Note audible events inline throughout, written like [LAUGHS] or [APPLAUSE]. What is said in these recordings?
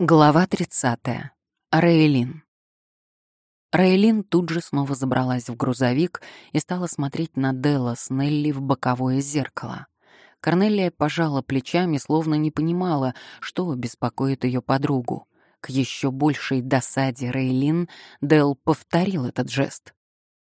Глава 30. Рейлин. Рейлин тут же снова забралась в грузовик и стала смотреть на Делла с Нелли в боковое зеркало. Корнелия пожала плечами, словно не понимала, что беспокоит ее подругу. К еще большей досаде Рейлин Делл повторил этот жест.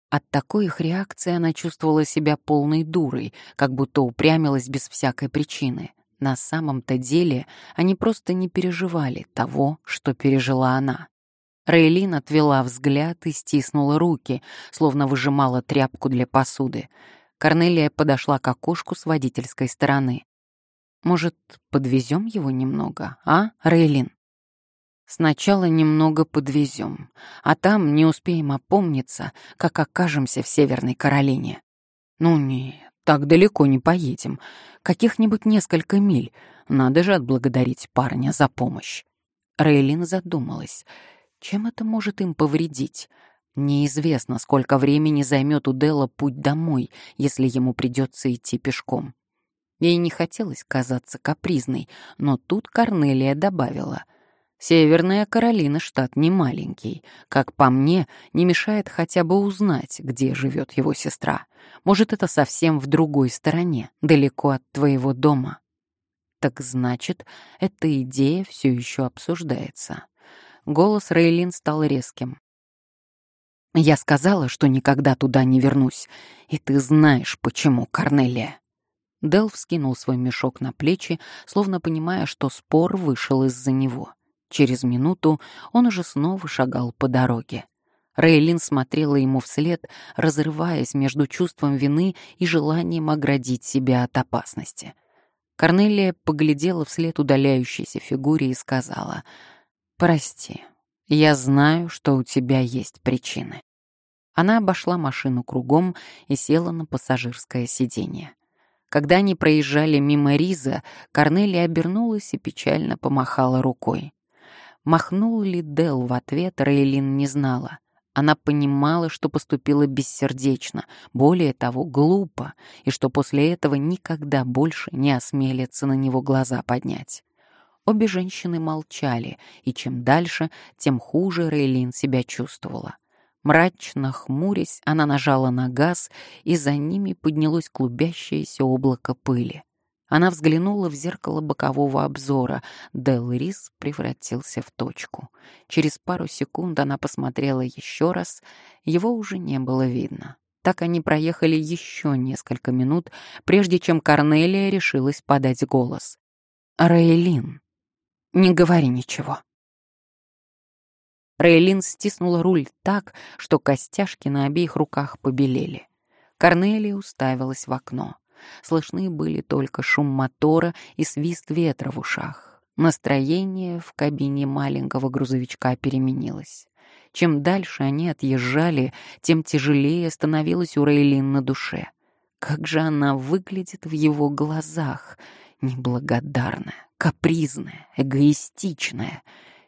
От такой их реакции она чувствовала себя полной дурой, как будто упрямилась без всякой причины — на самом-то деле они просто не переживали того, что пережила она. Рейлин отвела взгляд и стиснула руки, словно выжимала тряпку для посуды. Корнелия подошла к окошку с водительской стороны. «Может, подвезем его немного, а, Рейлин?» «Сначала немного подвезем, а там не успеем опомниться, как окажемся в Северной Каролине». «Ну нет, так далеко не поедем. Каких-нибудь несколько миль. Надо же отблагодарить парня за помощь. Рейлин задумалась. Чем это может им повредить? Неизвестно, сколько времени займет у Дела путь домой, если ему придется идти пешком. Ей не хотелось казаться капризной, но тут Корнелия добавила. Северная Каролина штат не маленький. Как по мне, не мешает хотя бы узнать, где живет его сестра. Может, это совсем в другой стороне, далеко от твоего дома. Так значит, эта идея все еще обсуждается. Голос Рейлин стал резким. Я сказала, что никогда туда не вернусь, и ты знаешь, почему, Корнелия. Дел вскинул свой мешок на плечи, словно понимая, что спор вышел из-за него. Через минуту он уже снова шагал по дороге. Рейлин смотрела ему вслед, разрываясь между чувством вины и желанием оградить себя от опасности. Корнелия поглядела вслед удаляющейся фигуре и сказала, «Прости, я знаю, что у тебя есть причины». Она обошла машину кругом и села на пассажирское сиденье. Когда они проезжали мимо Риза, Корнелия обернулась и печально помахала рукой. Махнул ли Дел в ответ, Рейлин не знала. Она понимала, что поступила бессердечно, более того, глупо, и что после этого никогда больше не осмелится на него глаза поднять. Обе женщины молчали, и чем дальше, тем хуже Рейлин себя чувствовала. Мрачно хмурясь, она нажала на газ, и за ними поднялось клубящееся облако пыли. Она взглянула в зеркало бокового обзора. Дел Рис превратился в точку. Через пару секунд она посмотрела еще раз. Его уже не было видно. Так они проехали еще несколько минут, прежде чем Корнелия решилась подать голос. «Рейлин, не говори ничего». Рейлин стиснула руль так, что костяшки на обеих руках побелели. Корнелия уставилась в окно. Слышны были только шум мотора и свист ветра в ушах. Настроение в кабине маленького грузовичка переменилось. Чем дальше они отъезжали, тем тяжелее становилось у Рейлин на душе. Как же она выглядит в его глазах, неблагодарная, капризная, эгоистичная.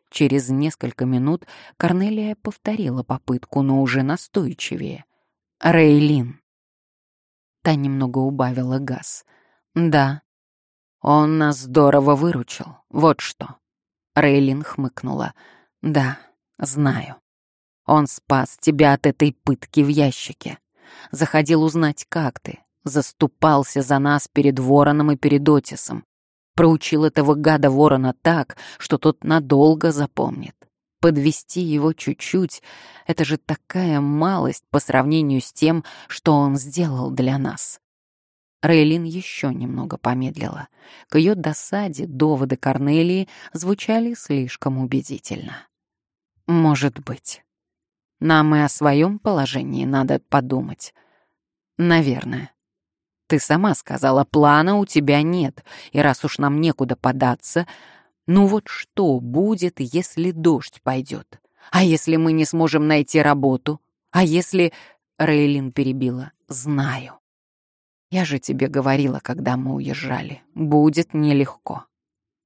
Через несколько минут Корнелия повторила попытку, но уже настойчивее. «Рейлин, Та немного убавила газ. «Да. Он нас здорово выручил. Вот что». Рейлин хмыкнула. «Да, знаю. Он спас тебя от этой пытки в ящике. Заходил узнать, как ты. Заступался за нас перед Вороном и перед Отисом. Проучил этого гада Ворона так, что тот надолго запомнит подвести его чуть-чуть — это же такая малость по сравнению с тем, что он сделал для нас. Рейлин еще немного помедлила. К ее досаде доводы Корнелии звучали слишком убедительно. «Может быть. Нам и о своем положении надо подумать. Наверное. Ты сама сказала, плана у тебя нет, и раз уж нам некуда податься, ну вот что будет, если дождь пойдет? А если мы не сможем найти работу? А если... Рейлин перебила. Знаю. Я же тебе говорила, когда мы уезжали. Будет нелегко.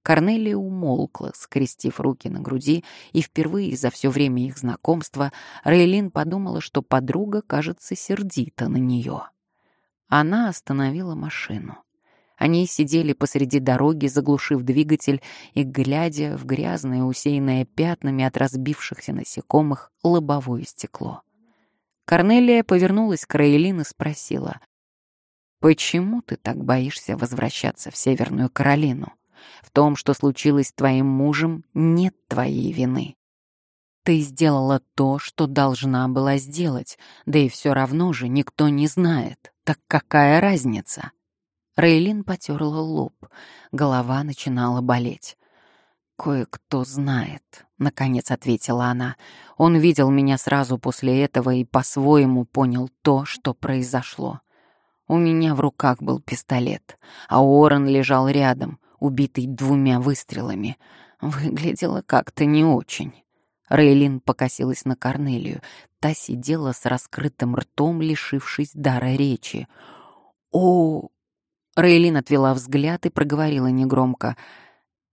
Корнелия умолкла, скрестив руки на груди, и впервые за все время их знакомства Рейлин подумала, что подруга, кажется, сердита на нее. Она остановила машину. Они сидели посреди дороги, заглушив двигатель и глядя в грязное, усеянное пятнами от разбившихся насекомых лобовое стекло. Корнелия повернулась к Раэлин и спросила, «Почему ты так боишься возвращаться в Северную Каролину? В том, что случилось с твоим мужем, нет твоей вины. Ты сделала то, что должна была сделать, да и все равно же никто не знает. Так какая разница?» Рейлин потерла лоб, голова начинала болеть. «Кое-кто знает», — наконец ответила она. «Он видел меня сразу после этого и по-своему понял то, что произошло. У меня в руках был пистолет, а Уоррен лежал рядом, убитый двумя выстрелами. Выглядело как-то не очень». Рейлин покосилась на Корнелию. Та сидела с раскрытым ртом, лишившись дара речи. «О, Рейлин отвела взгляд и проговорила негромко.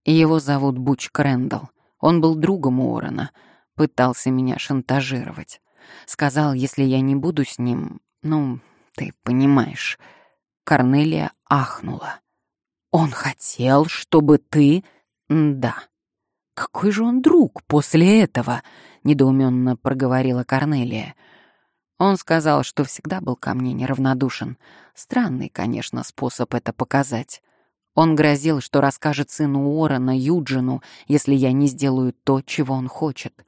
«Его зовут Буч Крэндалл. Он был другом Уоррена. Пытался меня шантажировать. Сказал, если я не буду с ним... Ну, ты понимаешь». Корнелия ахнула. «Он хотел, чтобы ты...» «Да». «Какой же он друг после этого?» — недоуменно проговорила Корнелия. Он сказал, что всегда был ко мне неравнодушен. Странный, конечно, способ это показать. Он грозил, что расскажет сыну Уоррена, Юджину, если я не сделаю то, чего он хочет.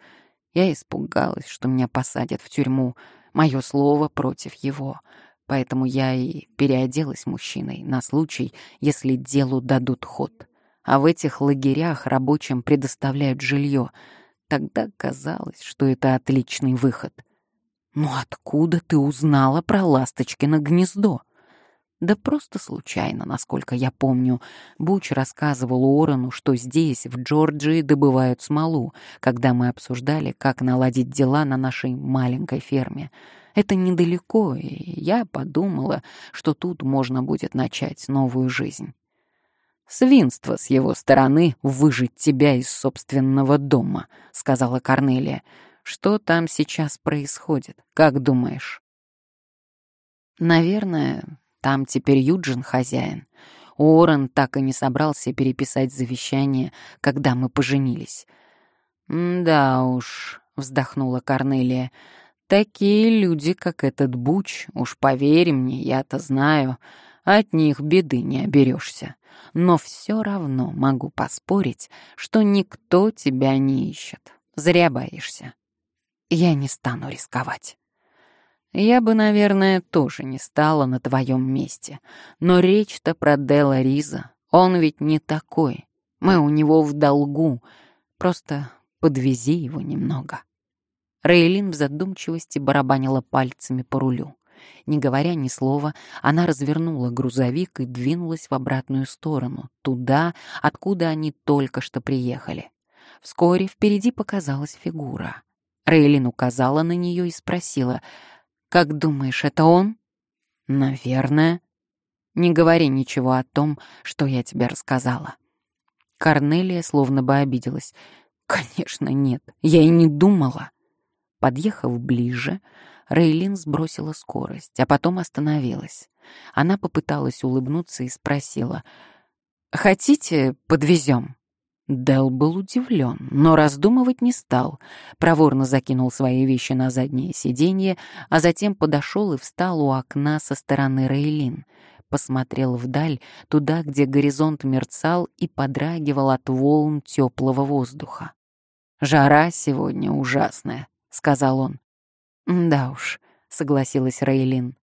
Я испугалась, что меня посадят в тюрьму. Мое слово против его. Поэтому я и переоделась мужчиной на случай, если делу дадут ход. А в этих лагерях рабочим предоставляют жилье. Тогда казалось, что это отличный выход — «Ну откуда ты узнала про ласточкино гнездо?» Да просто случайно, насколько я помню. Буч рассказывал Уоррену, что здесь, в Джорджии, добывают смолу, когда мы обсуждали, как наладить дела на нашей маленькой ферме. Это недалеко, и я подумала, что тут можно будет начать новую жизнь. «Свинство с его стороны выжить тебя из собственного дома», — сказала Корнелия. Что там сейчас происходит, как думаешь? Наверное, там теперь Юджин хозяин. Уоррен так и не собрался переписать завещание, когда мы поженились. «Да уж», — вздохнула Корнелия, — «такие люди, как этот Буч, уж поверь мне, я-то знаю, от них беды не оберешься. Но все равно могу поспорить, что никто тебя не ищет. Зря боишься. Я не стану рисковать. Я бы, наверное, тоже не стала на твоем месте. Но речь-то про Дела Риза. Он ведь не такой. Мы у него в долгу. Просто подвези его немного. Рейлин в задумчивости барабанила пальцами по рулю. Не говоря ни слова, она развернула грузовик и двинулась в обратную сторону, туда, откуда они только что приехали. Вскоре впереди показалась фигура. Рейлин указала на нее и спросила, «Как думаешь, это он?» «Наверное». «Не говори ничего о том, что я тебе рассказала». Корнелия словно бы обиделась. «Конечно нет, я и не думала». Подъехав ближе, Рейлин сбросила скорость, а потом остановилась. Она попыталась улыбнуться и спросила, «Хотите, подвезем?» Дел был удивлен, но раздумывать не стал. Проворно закинул свои вещи на заднее сиденье, а затем подошел и встал у окна со стороны Рейлин. Посмотрел вдаль, туда, где горизонт мерцал и подрагивал от волн теплого воздуха. «Жара сегодня ужасная», — сказал он. «Да уж», — согласилась Рейлин.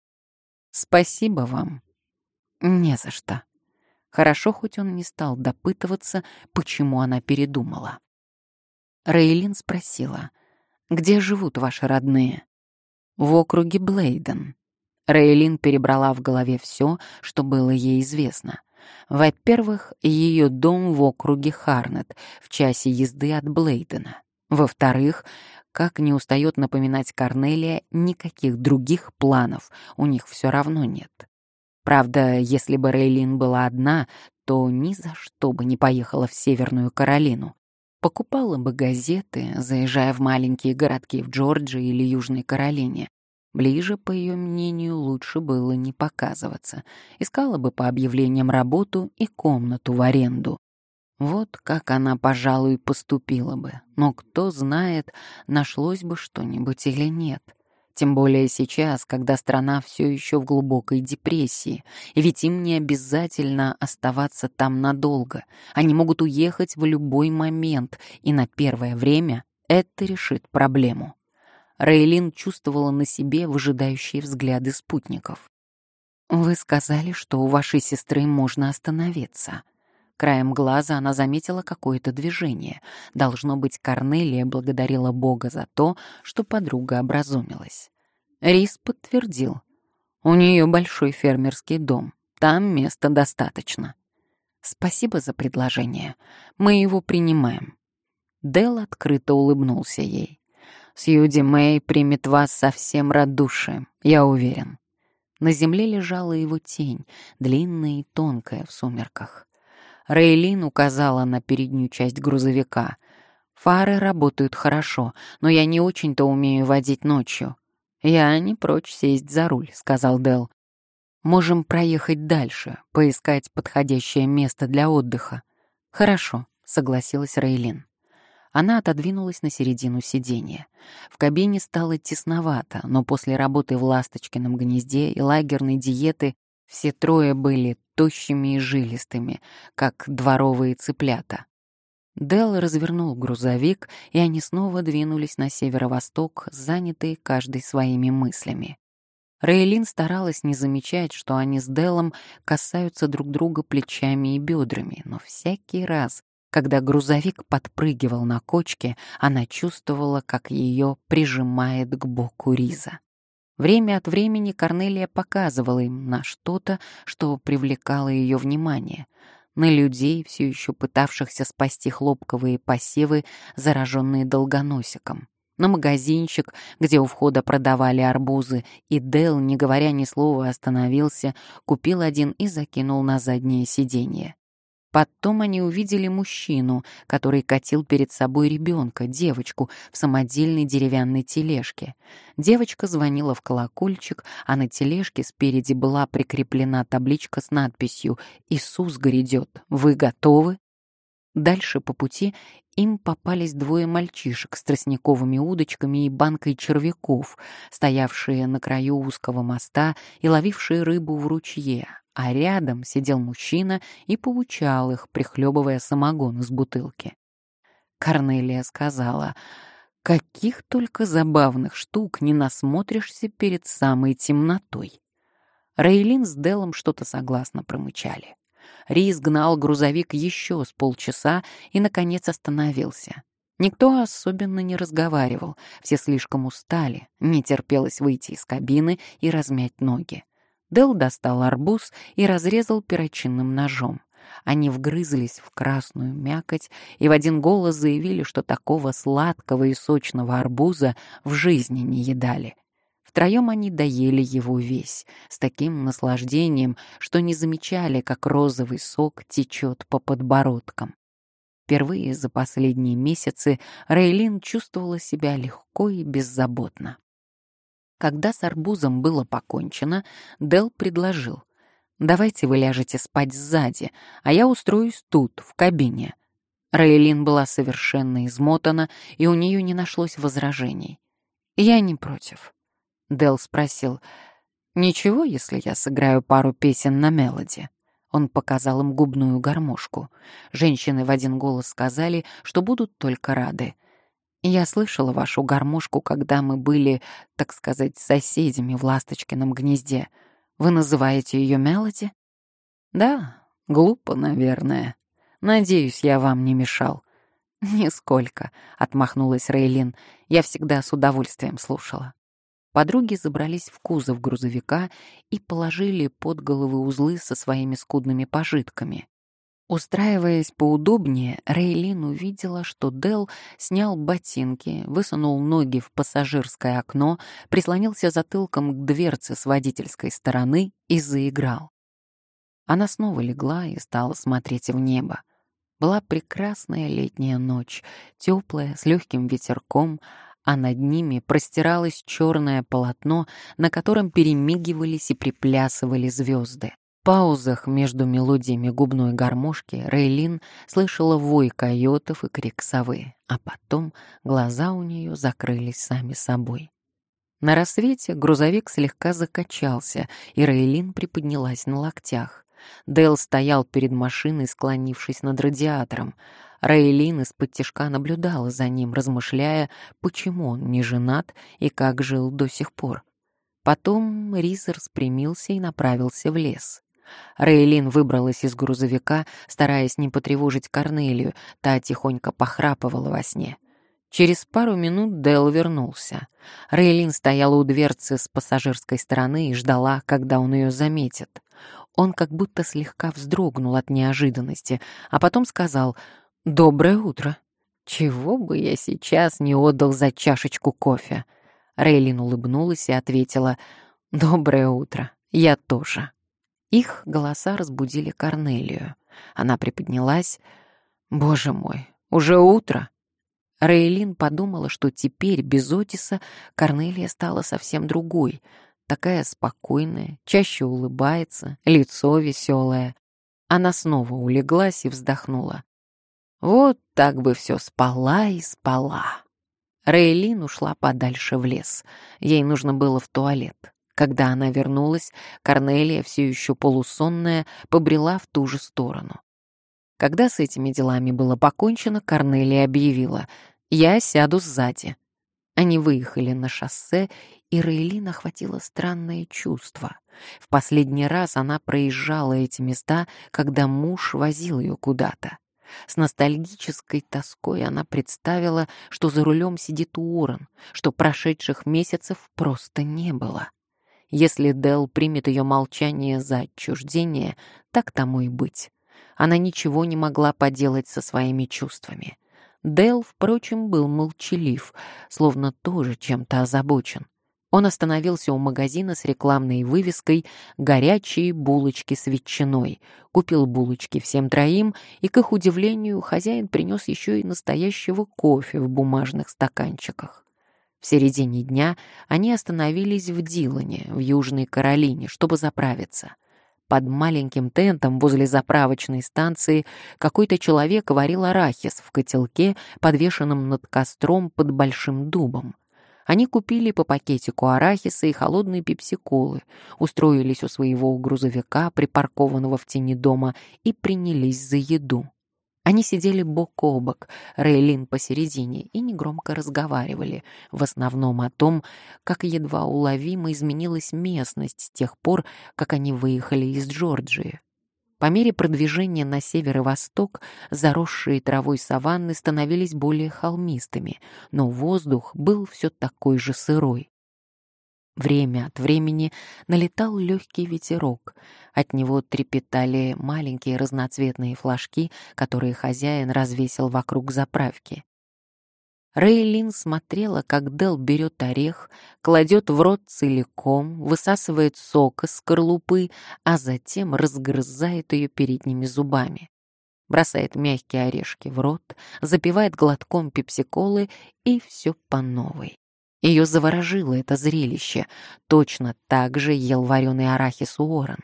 «Спасибо вам». «Не за что». Хорошо, хоть он не стал допытываться, почему она передумала. Рейлин спросила, «Где живут ваши родные?» «В округе Блейден». Рейлин перебрала в голове все, что было ей известно. Во-первых, ее дом в округе Харнет, в часе езды от Блейдена. Во-вторых, как не устает напоминать Корнелия, никаких других планов у них все равно нет. Правда, если бы Рейлин была одна, то ни за что бы не поехала в Северную Каролину. Покупала бы газеты, заезжая в маленькие городки в Джорджии или Южной Каролине. Ближе, по ее мнению, лучше было не показываться. Искала бы по объявлениям работу и комнату в аренду. Вот как она, пожалуй, поступила бы. Но кто знает, нашлось бы что-нибудь или нет. Тем более сейчас, когда страна все еще в глубокой депрессии. И ведь им не обязательно оставаться там надолго. Они могут уехать в любой момент, и на первое время это решит проблему. Рейлин чувствовала на себе выжидающие взгляды спутников. «Вы сказали, что у вашей сестры можно остановиться». Краем глаза она заметила какое-то движение. Должно быть, Корнелия благодарила Бога за то, что подруга образумилась. Рис подтвердил. У нее большой фермерский дом. Там места достаточно. Спасибо за предложение. Мы его принимаем. Дел открыто улыбнулся ей. Сьюди Мэй примет вас со всем радушием, я уверен. На земле лежала его тень, длинная и тонкая в сумерках. Рейлин указала на переднюю часть грузовика. «Фары работают хорошо, но я не очень-то умею водить ночью». «Я не прочь сесть за руль», — сказал Дел. «Можем проехать дальше, поискать подходящее место для отдыха». «Хорошо», — согласилась Рейлин. Она отодвинулась на середину сиденья. В кабине стало тесновато, но после работы в «Ласточкином гнезде» и лагерной диеты все трое были тощими и жилистыми, как дворовые цыплята. Дел развернул грузовик, и они снова двинулись на северо-восток, занятые каждый своими мыслями. Рейлин старалась не замечать, что они с Делом касаются друг друга плечами и бедрами, но всякий раз, когда грузовик подпрыгивал на кочке, она чувствовала, как ее прижимает к боку Риза. Время от времени Корнелия показывала им на что-то, что привлекало ее внимание, на людей, все еще пытавшихся спасти хлопковые посевы, зараженные долгоносиком, на магазинчик, где у входа продавали арбузы, и Дел, не говоря ни слова, остановился, купил один и закинул на заднее сиденье. Потом они увидели мужчину, который катил перед собой ребенка, девочку, в самодельной деревянной тележке. Девочка звонила в колокольчик, а на тележке спереди была прикреплена табличка с надписью «Иисус грядет. Вы готовы?» Дальше по пути им попались двое мальчишек с тростниковыми удочками и банкой червяков, стоявшие на краю узкого моста и ловившие рыбу в ручье, а рядом сидел мужчина и получал их, прихлебывая самогон из бутылки. Корнелия сказала, «Каких только забавных штук не насмотришься перед самой темнотой». Рейлин с Делом что-то согласно промычали. Рис гнал грузовик еще с полчаса и, наконец, остановился. Никто особенно не разговаривал, все слишком устали, не терпелось выйти из кабины и размять ноги. Дел достал арбуз и разрезал перочинным ножом. Они вгрызлись в красную мякоть и в один голос заявили, что такого сладкого и сочного арбуза в жизни не едали. Втроем они доели его весь, с таким наслаждением, что не замечали, как розовый сок течет по подбородкам. Впервые за последние месяцы Рейлин чувствовала себя легко и беззаботно. Когда с арбузом было покончено, Дел предложил. «Давайте вы ляжете спать сзади, а я устроюсь тут, в кабине». Рейлин была совершенно измотана, и у нее не нашлось возражений. «Я не против». Дел спросил, «Ничего, если я сыграю пару песен на мелоди?» Он показал им губную гармошку. Женщины в один голос сказали, что будут только рады. Я слышала вашу гармошку, когда мы были, так сказать, соседями в Ласточкином гнезде. Вы называете ее Мелоди? Да, глупо, наверное. Надеюсь, я вам не мешал. [LAUGHS] Нисколько, отмахнулась Рейлин. Я всегда с удовольствием слушала. Подруги забрались в кузов грузовика и положили под головы узлы со своими скудными пожитками. Устраиваясь поудобнее, Рейлин увидела, что Дел снял ботинки, высунул ноги в пассажирское окно, прислонился затылком к дверце с водительской стороны и заиграл. Она снова легла и стала смотреть в небо. Была прекрасная летняя ночь, теплая, с легким ветерком, а над ними простиралось черное полотно, на котором перемигивались и приплясывали звезды. Паузах между мелодиями губной гармошки Рейлин слышала вой койотов и крик совы, а потом глаза у нее закрылись сами собой. На рассвете грузовик слегка закачался, и Рейлин приподнялась на локтях. Дэл стоял перед машиной, склонившись над радиатором. Рейлин из-под тишка наблюдала за ним, размышляя, почему он не женат и как жил до сих пор. Потом Рис распрямился и направился в лес. Рейлин выбралась из грузовика, стараясь не потревожить Корнелию, та тихонько похрапывала во сне. Через пару минут Дэл вернулся. Рейлин стояла у дверцы с пассажирской стороны и ждала, когда он ее заметит. Он как будто слегка вздрогнул от неожиданности, а потом сказал «Доброе утро». «Чего бы я сейчас не отдал за чашечку кофе?» Рейлин улыбнулась и ответила «Доброе утро, я тоже». Их голоса разбудили Корнелию. Она приподнялась. «Боже мой, уже утро?» Рейлин подумала, что теперь без Отиса Корнелия стала совсем другой, такая спокойная, чаще улыбается, лицо веселое. Она снова улеглась и вздохнула. Вот так бы все спала и спала. Рейлин ушла подальше в лес. Ей нужно было в туалет. Когда она вернулась, Корнелия, все еще полусонная, побрела в ту же сторону. Когда с этими делами было покончено, Корнелия объявила «Я сяду сзади». Они выехали на шоссе, и Рейлин охватило странное чувство. В последний раз она проезжала эти места, когда муж возил ее куда-то. С ностальгической тоской она представила, что за рулем сидит Уоррен, что прошедших месяцев просто не было. Если Дел примет ее молчание за отчуждение, так тому и быть. Она ничего не могла поделать со своими чувствами. Дел, впрочем, был молчалив, словно тоже чем-то озабочен. Он остановился у магазина с рекламной вывеской «Горячие булочки с ветчиной», купил булочки всем троим, и, к их удивлению, хозяин принес еще и настоящего кофе в бумажных стаканчиках. В середине дня они остановились в Дилане, в Южной Каролине, чтобы заправиться. Под маленьким тентом возле заправочной станции какой-то человек варил арахис в котелке, подвешенном над костром под большим дубом. Они купили по пакетику арахиса и холодные пепсиколы, устроились у своего грузовика, припаркованного в тени дома, и принялись за еду. Они сидели бок о бок, Рейлин посередине, и негромко разговаривали, в основном о том, как едва уловимо изменилась местность с тех пор, как они выехали из Джорджии. По мере продвижения на север и восток заросшие травой саванны становились более холмистыми, но воздух был все такой же сырой. Время от времени налетал легкий ветерок. От него трепетали маленькие разноцветные флажки, которые хозяин развесил вокруг заправки. Рейлин смотрела, как Дел берет орех, кладет в рот целиком, высасывает сок из скорлупы, а затем разгрызает ее передними зубами. Бросает мягкие орешки в рот, запивает глотком пепсиколы и все по новой. Ее заворожило это зрелище. Точно так же ел вареный арахис Уоррен.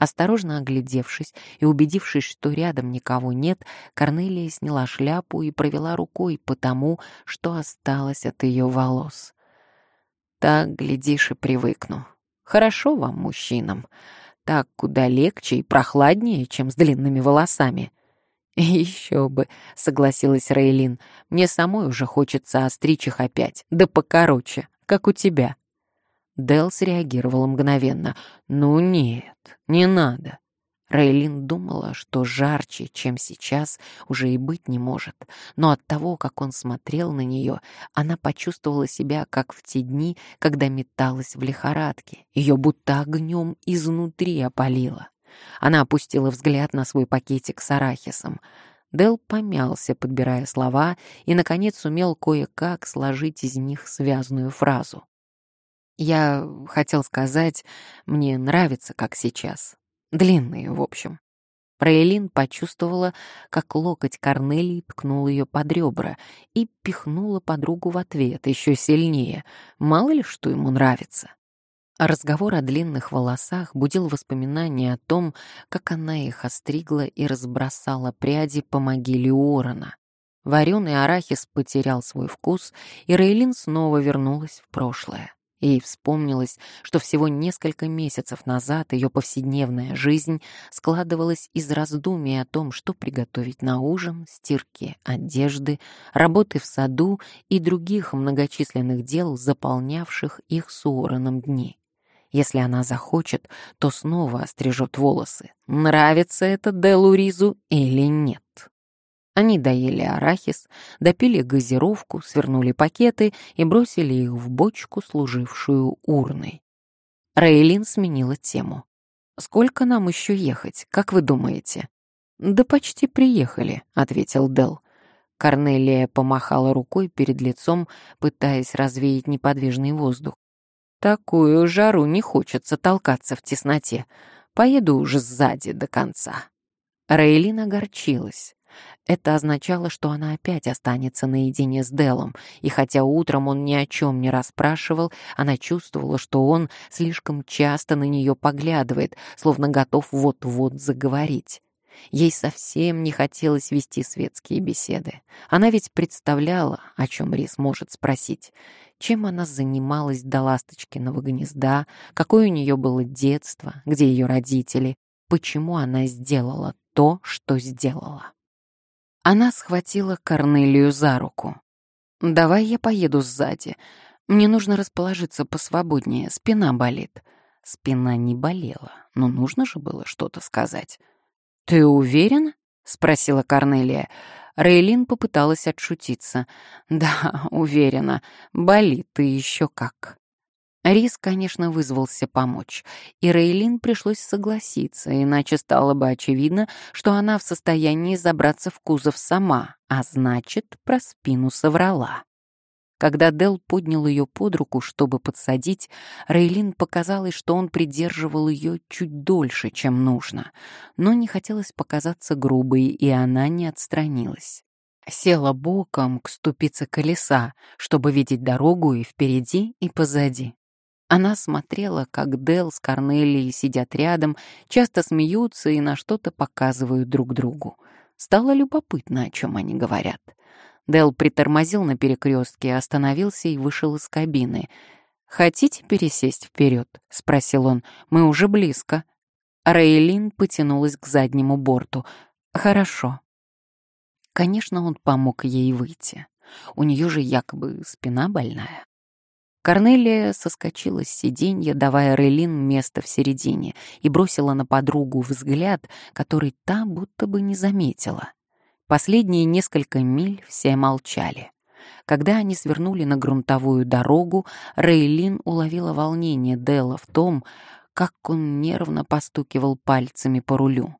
Осторожно оглядевшись и убедившись, что рядом никого нет, Корнелия сняла шляпу и провела рукой по тому, что осталось от ее волос. Так, глядишь, и привыкну. Хорошо вам, мужчинам. Так куда легче и прохладнее, чем с длинными волосами. [LAUGHS] «Еще бы», — согласилась Рейлин. «Мне самой уже хочется остричь их опять, да покороче, как у тебя». Дел среагировала мгновенно. «Ну нет, не надо». Рейлин думала, что жарче, чем сейчас, уже и быть не может. Но от того, как он смотрел на нее, она почувствовала себя, как в те дни, когда металась в лихорадке. Ее будто огнем изнутри опалило. Она опустила взгляд на свой пакетик с арахисом. Дел помялся, подбирая слова, и, наконец, сумел кое-как сложить из них связную фразу. «Я хотел сказать, мне нравится, как сейчас. Длинные, в общем». Рейлин почувствовала, как локоть Корнелии ткнул ее под ребра и пихнула подругу в ответ еще сильнее. Мало ли, что ему нравится. Разговор о длинных волосах будил воспоминания о том, как она их остригла и разбросала пряди по могиле Уоррена. Вареный арахис потерял свой вкус, и Рейлин снова вернулась в прошлое. Ей вспомнилось, что всего несколько месяцев назад ее повседневная жизнь складывалась из раздумий о том, что приготовить на ужин, стирки одежды, работы в саду и других многочисленных дел, заполнявших их с Уорреном дни. Если она захочет, то снова острижет волосы. Нравится это Делу Ризу или нет? Они доели арахис, допили газировку, свернули пакеты и бросили их в бочку, служившую урной. Рейлин сменила тему. «Сколько нам еще ехать, как вы думаете?» «Да почти приехали», — ответил Дел. Корнелия помахала рукой перед лицом, пытаясь развеять неподвижный воздух. «Такую жару не хочется толкаться в тесноте. Поеду уже сзади до конца». Рейлин огорчилась. Это означало, что она опять останется наедине с Делом, и хотя утром он ни о чем не расспрашивал, она чувствовала, что он слишком часто на нее поглядывает, словно готов вот-вот заговорить. Ей совсем не хотелось вести светские беседы. Она ведь представляла, о чем Рис может спросить. Чем она занималась до ласточкиного гнезда, какое у нее было детство, где ее родители, почему она сделала то, что сделала. Она схватила Корнелию за руку. «Давай я поеду сзади. Мне нужно расположиться посвободнее, спина болит». Спина не болела, но нужно же было что-то сказать. «Ты уверена?» — спросила Корнелия. Рейлин попыталась отшутиться. «Да, уверена. Болит и еще как». Рис, конечно, вызвался помочь, и Рейлин пришлось согласиться, иначе стало бы очевидно, что она в состоянии забраться в кузов сама, а значит, про спину соврала. Когда Дел поднял ее под руку, чтобы подсадить, Рейлин показалось, что он придерживал ее чуть дольше, чем нужно, но не хотелось показаться грубой, и она не отстранилась. Села боком к ступице колеса, чтобы видеть дорогу и впереди, и позади. Она смотрела, как Дел с Корнелией сидят рядом, часто смеются и на что-то показывают друг другу. Стало любопытно, о чем они говорят. Дел притормозил на перекрестке, остановился и вышел из кабины. «Хотите пересесть вперед?» — спросил он. «Мы уже близко». Рейлин потянулась к заднему борту. «Хорошо». Конечно, он помог ей выйти. У нее же якобы спина больная. Корнелия соскочила с сиденья, давая Рейлин место в середине, и бросила на подругу взгляд, который та будто бы не заметила. Последние несколько миль все молчали. Когда они свернули на грунтовую дорогу, Рейлин уловила волнение Дела в том, как он нервно постукивал пальцами по рулю.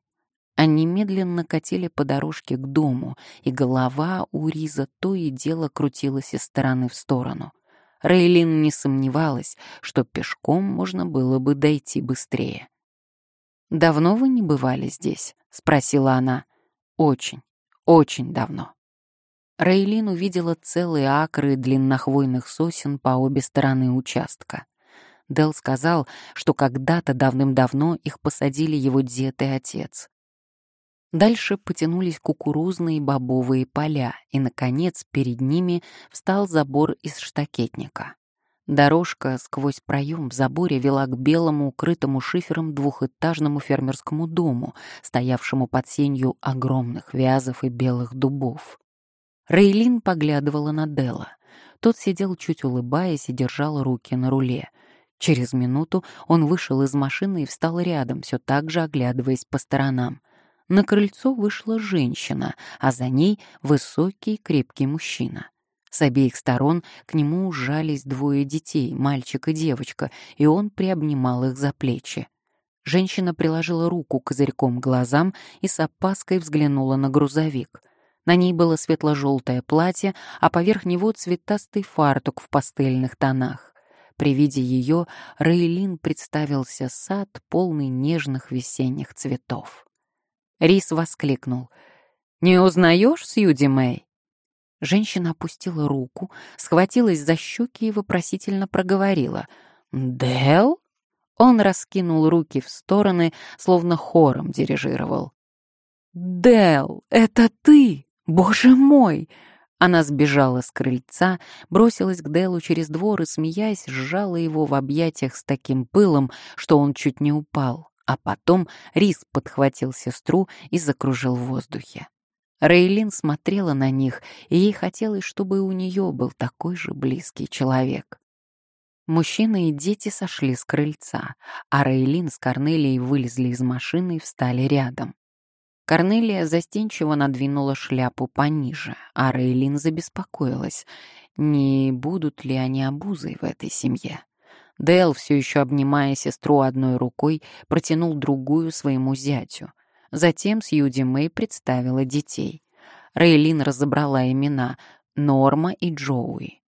Они медленно катили по дорожке к дому, и голова у Риза то и дело крутилась из стороны в сторону. Рейлин не сомневалась, что пешком можно было бы дойти быстрее. «Давно вы не бывали здесь?» — спросила она. «Очень, очень давно». Рейлин увидела целые акры длиннохвойных сосен по обе стороны участка. Дел сказал, что когда-то давным-давно их посадили его дед и отец. Дальше потянулись кукурузные бобовые поля, и, наконец, перед ними встал забор из штакетника. Дорожка сквозь проем в заборе вела к белому, укрытому шифером двухэтажному фермерскому дому, стоявшему под сенью огромных вязов и белых дубов. Рейлин поглядывала на Дела. Тот сидел чуть улыбаясь и держал руки на руле. Через минуту он вышел из машины и встал рядом, все так же оглядываясь по сторонам. На крыльцо вышла женщина, а за ней высокий крепкий мужчина. С обеих сторон к нему ужались двое детей, мальчик и девочка, и он приобнимал их за плечи. Женщина приложила руку козырьком к глазам и с опаской взглянула на грузовик. На ней было светло-желтое платье, а поверх него цветастый фартук в пастельных тонах. При виде ее Рейлин представился сад, полный нежных весенних цветов. Рис воскликнул. «Не узнаешь Сьюди Мэй?» Женщина опустила руку, схватилась за щеки и вопросительно проговорила. «Дэл?» Он раскинул руки в стороны, словно хором дирижировал. «Дэл, это ты! Боже мой!» Она сбежала с крыльца, бросилась к Делу через двор и, смеясь, сжала его в объятиях с таким пылом, что он чуть не упал. А потом Рис подхватил сестру и закружил в воздухе. Рейлин смотрела на них, и ей хотелось, чтобы у нее был такой же близкий человек. Мужчины и дети сошли с крыльца, а Рейлин с Корнелией вылезли из машины и встали рядом. Корнелия застенчиво надвинула шляпу пониже, а Рейлин забеспокоилась, не будут ли они обузой в этой семье. Дэл, все еще обнимая сестру одной рукой, протянул другую своему зятю. Затем Сьюди Мэй представила детей. Рейлин разобрала имена Норма и Джоуи.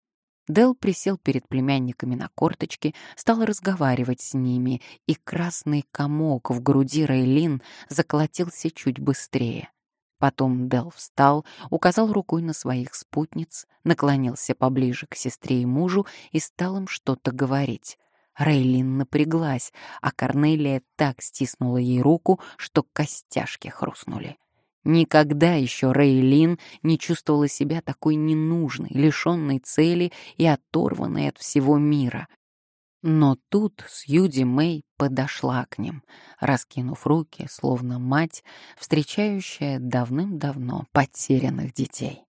Дел присел перед племянниками на корточки, стал разговаривать с ними, и красный комок в груди Рейлин заколотился чуть быстрее. Потом Дел встал, указал рукой на своих спутниц, наклонился поближе к сестре и мужу и стал им что-то говорить. Рейлин напряглась, а Корнелия так стиснула ей руку, что костяшки хрустнули. Никогда еще Рейлин не чувствовала себя такой ненужной, лишенной цели и оторванной от всего мира. Но тут Сьюди Мэй подошла к ним, раскинув руки, словно мать, встречающая давным-давно потерянных детей.